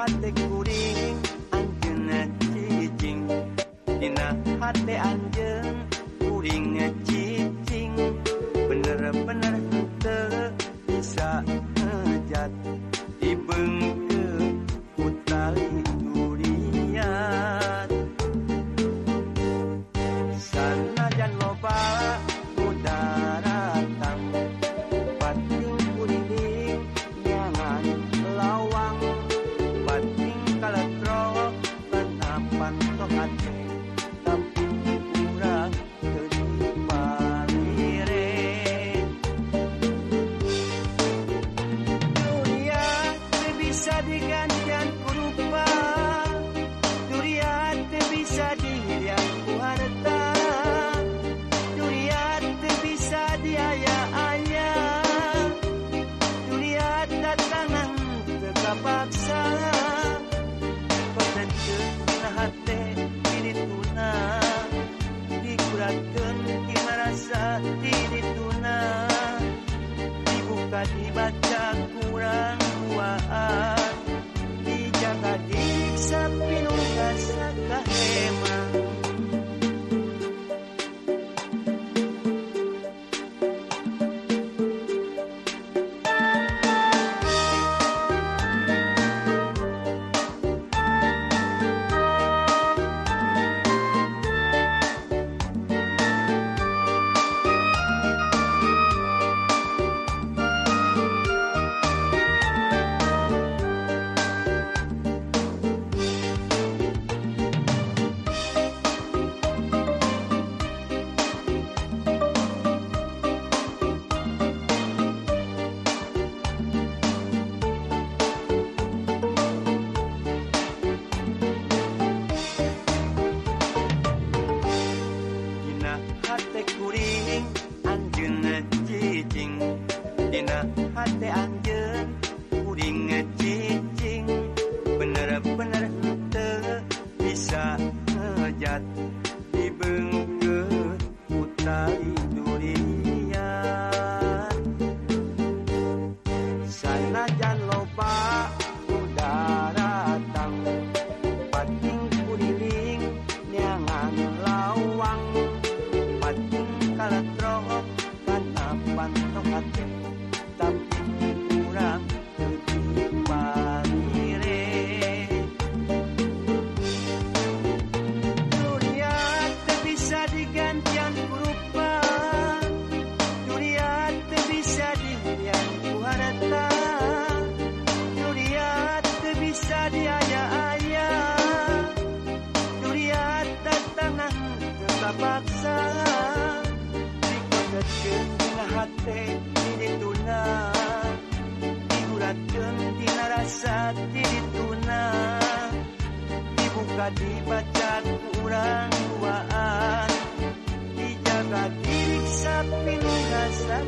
hati kuring anjeun cicing dina hati anjeun kuring kapaksa Pagdadyan na hati, pinito na Di hati anjen kuring ngecicing. Bener-bener te bisa ngejat dibengut utari dijaga dibaca kurang duaan dijaga diriksa pinuh rasa